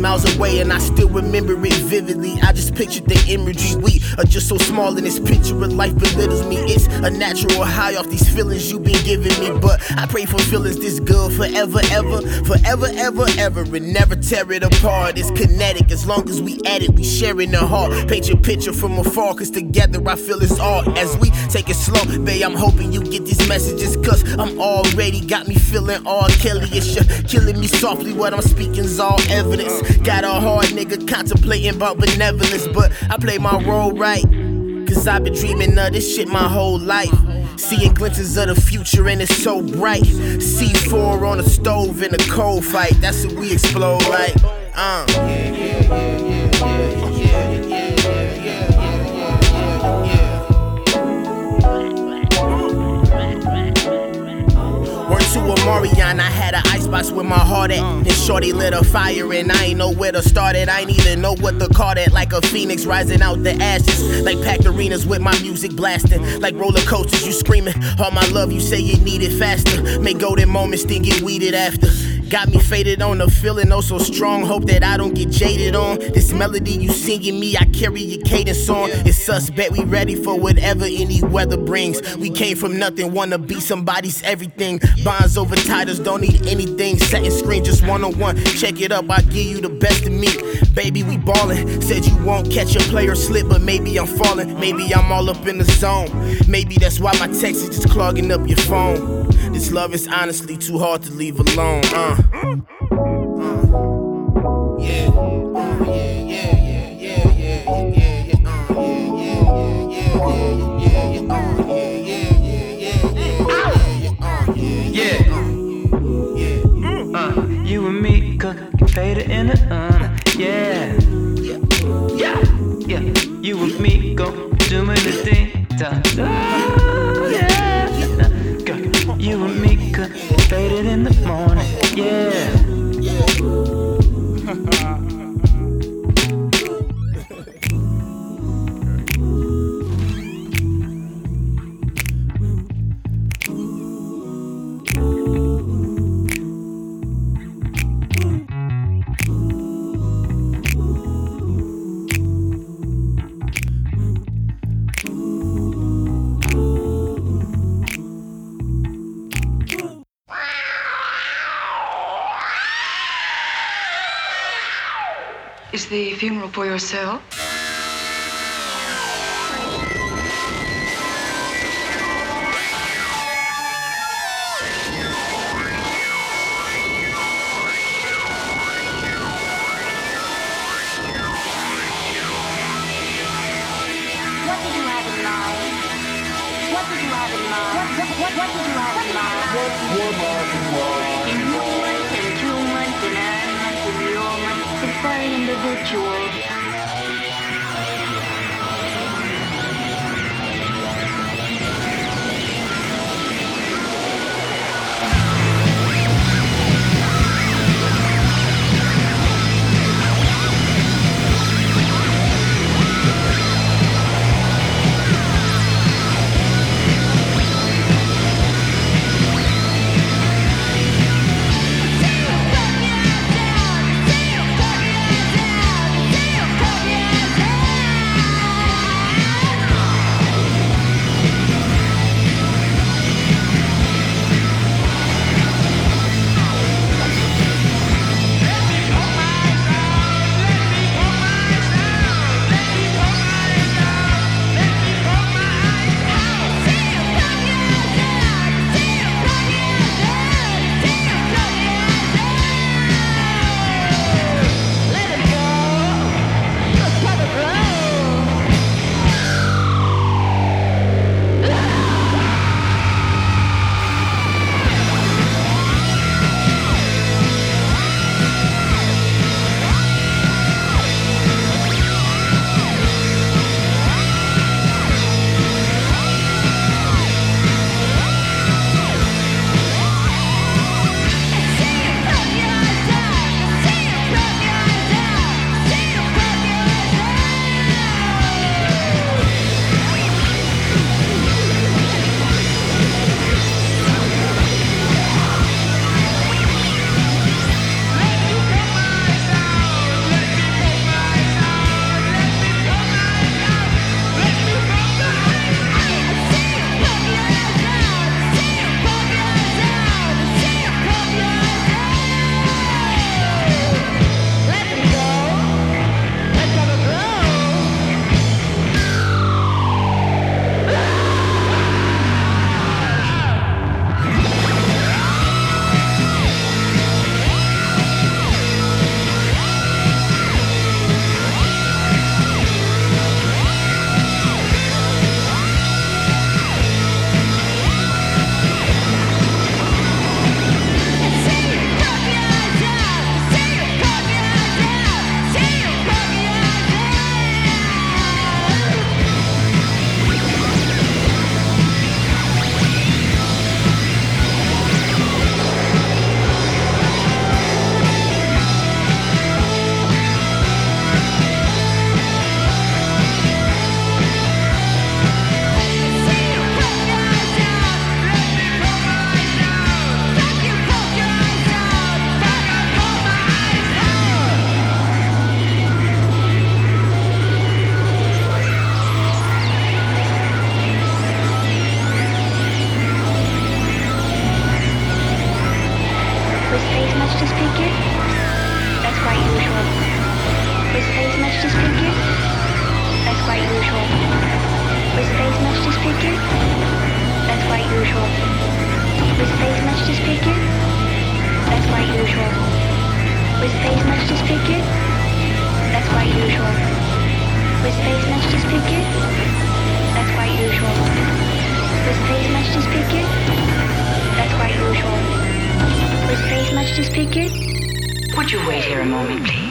miles away, and I still remember it vividly. I just pictured the imagery. We are just so small in this picture of life belittles me. It's a natural high off these feelings you've been giving me. But I pray for feelings this good forever, ever, forever, ever, ever, and never tear it apart. It's kinetic as long as we at it, we sharing the heart. Paint your picture from afar, cause together I feel it's art. As we take it slow, babe, I'm hoping you get these messages, cause I'm already got me feeling all Kelly-ish. You're killing me softly, what I'm speaking's all evidence. Got a hard nigga contemplating about benevolence, but I play my role right. Cause I've been dreaming of this shit my whole life. Seeing glimpses of the future and it's so bright. C4 on the stove in a cold fight. That's what we explode like. Uh. Yeah, yeah, yeah, yeah, to a Marion, I had an icebox with my heart at. And Shorty lit a fire, and I ain't know where to start it. I ain't even know what to call it. Like a phoenix rising out the ashes. Like packed arenas with my music blasting. Like roller coasters, you screaming. All my love, you say you need it faster. Make golden moments, then get weeded after. Got me faded on the feeling, oh so strong. Hope that I don't get jaded on this melody you singing me. I carry your cadence on. It's us, bet we ready for whatever any weather brings. We came from nothing, wanna be somebody's everything. Bonds over titles, don't need anything. Setting screen just one on one. Check it up, I give you the best of me. Baby, we ballin'. Said you won't catch a player slip, but maybe I'm falling. Maybe I'm all up in the zone. Maybe that's why my text is just clogging up your phone. This love is honestly too hard to leave alone. Uh. The funeral for yourself? to speak it that's quite usual is face much to speak it that's quite usual is face much to speak it that's quite usual is face much to speak it that's quite usual is face much to speak it that's quite usual Was face much to speak it that's quite usual is face much to speak it that's quite usual would you wait here a moment, please?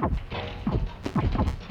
Thank you.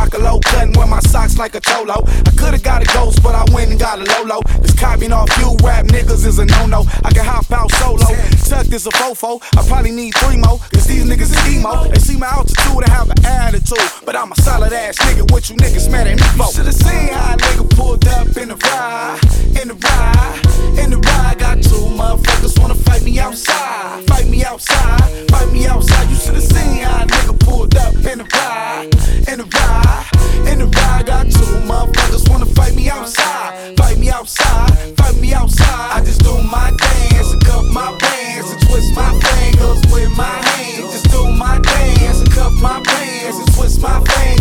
Polos. I rock a low cut and wear my socks like a cholo. I could've got a ghost, but I went and got a Lolo. Cause copying off you rap niggas is a no-no. I can hop out solo. Tuck is a fofo. I probably need three more, cause these niggas is emo. They see my altitude and have an attitude. But I'm a solid ass nigga, what you niggas mad at me for? You should've seen how pulled up in the ride, in the ride, in the ride. Got two motherfuckers wanna fight me outside, fight me outside, fight me outside. You should've seen how pulled up in the ride, in the ride, in the ride. Got two motherfuckers wanna fight me outside, fight me outside, fight me outside. I just do my dance and cuff my bands and twist my fingers with my hands. Just do my dance and cuff my bands and twist my fingers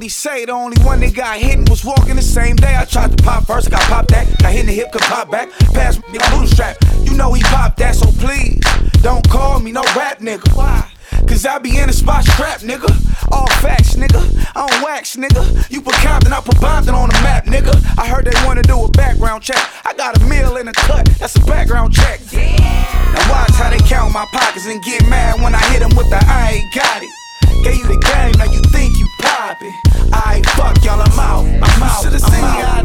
what he say. The only one that got hit was walking the same day. I tried to pop first, I got popped that. Got hit the hip, could pop back. Pass me the bootstrap. You know he popped that, so please don't call me no rap nigga. Why? Cause I be in the spot strap nigga. All facts, nigga. I don't wax, nigga. You put Compton, I put Bompton on the map, nigga. I heard they wanna do a background check. I got a meal in a cut, that's a background check. Now watch how they count my pockets and get mad when I hit them with the I ain't got it. Gave you the game, now you think you poppin'. I fuck y'all, I'm out. I'm out. Should've seen I'm